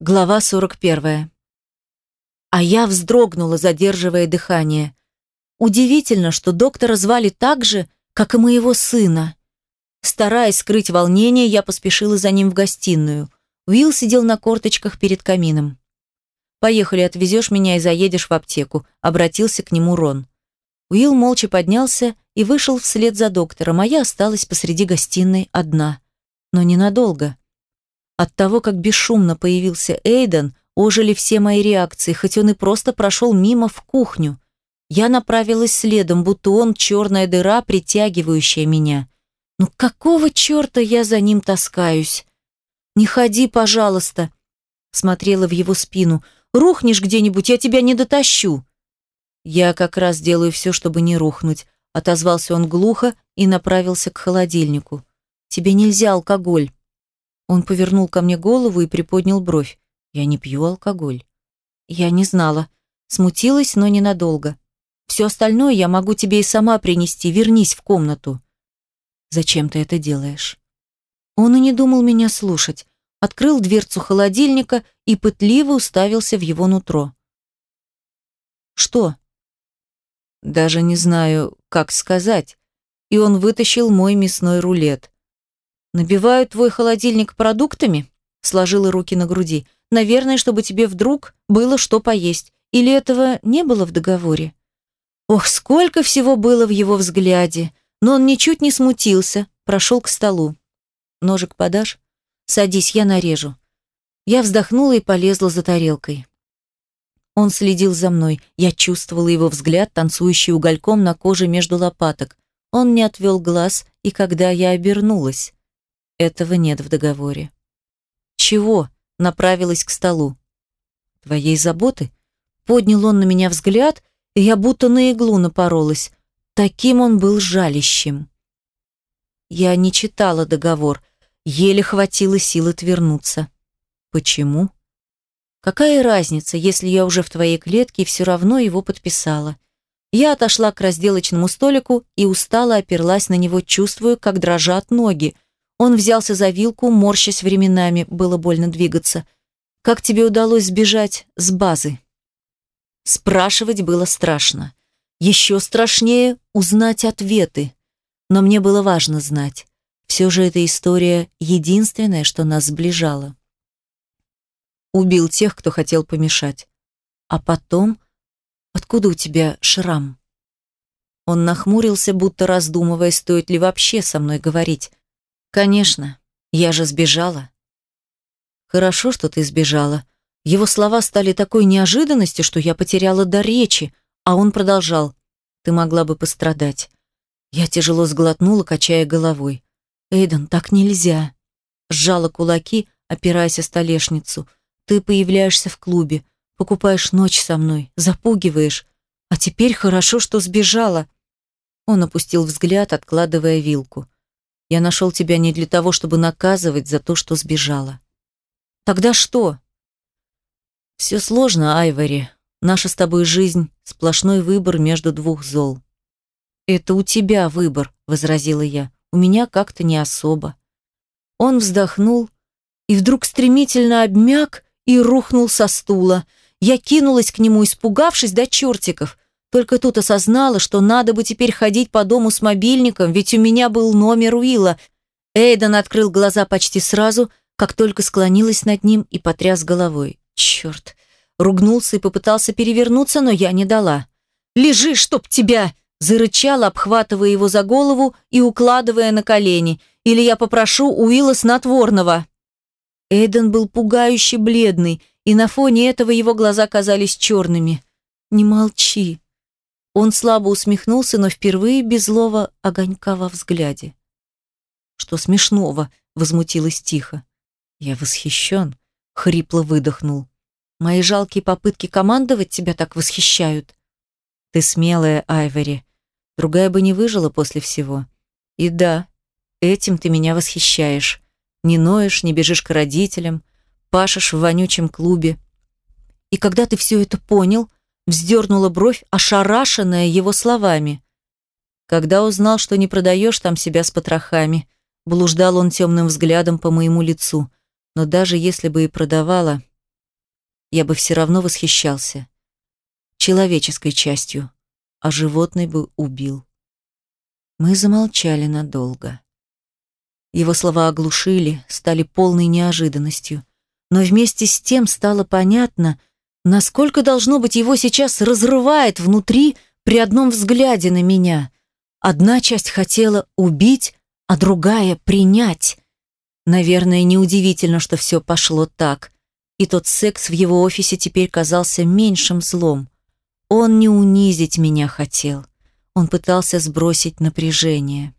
Глава 41. А я вздрогнула, задерживая дыхание. Удивительно, что доктора звали так же, как и моего сына. Стараясь скрыть волнение, я поспешила за ним в гостиную. Уилл сидел на корточках перед камином. «Поехали, отвезешь меня и заедешь в аптеку», — обратился к нему Рон. Уилл молча поднялся и вышел вслед за доктором, а я осталась посреди гостиной одна. Но ненадолго. От того, как бесшумно появился Эйден, ожили все мои реакции, хоть он и просто прошел мимо в кухню. Я направилась следом, будто он черная дыра, притягивающая меня. Ну какого черта я за ним таскаюсь? Не ходи, пожалуйста, смотрела в его спину. Рухнешь где-нибудь, я тебя не дотащу. Я как раз делаю все, чтобы не рухнуть, отозвался он глухо и направился к холодильнику. Тебе нельзя алкоголь. Он повернул ко мне голову и приподнял бровь. Я не пью алкоголь. Я не знала. Смутилась, но ненадолго. Все остальное я могу тебе и сама принести. Вернись в комнату. Зачем ты это делаешь? Он и не думал меня слушать. Открыл дверцу холодильника и пытливо уставился в его нутро. Что? Даже не знаю, как сказать. И он вытащил мой мясной рулет. «Набиваю твой холодильник продуктами?» Сложила руки на груди. «Наверное, чтобы тебе вдруг было что поесть. Или этого не было в договоре?» Ох, сколько всего было в его взгляде. Но он ничуть не смутился, прошел к столу. «Ножик подашь?» «Садись, я нарежу». Я вздохнула и полезла за тарелкой. Он следил за мной. Я чувствовала его взгляд, танцующий угольком на коже между лопаток. Он не отвел глаз, и когда я обернулась, этого нет в договоре. Чего? Направилась к столу. Твоей заботы? Поднял он на меня взгляд, и я будто на иглу напоролась. Таким он был жалящим. Я не читала договор, еле хватило сил отвернуться. Почему? Какая разница, если я уже в твоей клетке и все равно его подписала? Я отошла к разделочному столику и устало оперлась на него, чувствуя, как дрожат ноги, он взялся за вилку, морщась временами, было больно двигаться. «Как тебе удалось сбежать с базы?» Спрашивать было страшно. Еще страшнее узнать ответы. Но мне было важно знать. Все же эта история единственная, что нас сближало. Убил тех, кто хотел помешать. А потом... Откуда у тебя шрам? Он нахмурился, будто раздумывая, стоит ли вообще со мной говорить. Конечно, я же сбежала. Хорошо, что ты сбежала. Его слова стали такой неожиданностью, что я потеряла дар речи, а он продолжал. Ты могла бы пострадать. Я тяжело сглотнула, качая головой. Эйден, так нельзя. Сжала кулаки, опираясь о столешницу. Ты появляешься в клубе, покупаешь ночь со мной, запугиваешь. А теперь хорошо, что сбежала. Он опустил взгляд, откладывая вилку. Я нашел тебя не для того, чтобы наказывать за то, что сбежала. Тогда что? Все сложно, Айвори. Наша с тобой жизнь — сплошной выбор между двух зол. Это у тебя выбор, возразила я. У меня как-то не особо. Он вздохнул и вдруг стремительно обмяк и рухнул со стула. Я кинулась к нему, испугавшись до чертиков. Только тут осознала, что надо бы теперь ходить по дому с мобильником, ведь у меня был номер Уилла. Эйден открыл глаза почти сразу, как только склонилась над ним и потряс головой. Черт! Ругнулся и попытался перевернуться, но я не дала. «Лежи, чтоб тебя!» Зарычала, обхватывая его за голову и укладывая на колени. «Или я попрошу Уилла снотворного!» Эйден был пугающе бледный, и на фоне этого его глаза казались черными. «Не молчи!» Он слабо усмехнулся, но впервые без злого огонька во взгляде. «Что смешного?» — возмутилась тихо. «Я восхищен», — хрипло выдохнул. «Мои жалкие попытки командовать тебя так восхищают». «Ты смелая, Айвори. Другая бы не выжила после всего. И да, этим ты меня восхищаешь. Не ноешь, не бежишь к родителям, пашешь в вонючем клубе. И когда ты все это понял, вздернула бровь, ошарашенная его словами. Когда узнал, что не продаешь там себя с потрохами, блуждал он темным взглядом по моему лицу. Но даже если бы и продавала, я бы все равно восхищался. Человеческой частью, а животный бы убил. Мы замолчали надолго. Его слова оглушили, стали полной неожиданностью. Но вместе с тем стало понятно, насколько, должно быть, его сейчас разрывает внутри при одном взгляде на меня. Одна часть хотела убить, а другая — принять. Наверное, неудивительно, что все пошло так. И тот секс в его офисе теперь казался меньшим злом. Он не унизить меня хотел. Он пытался сбросить напряжение.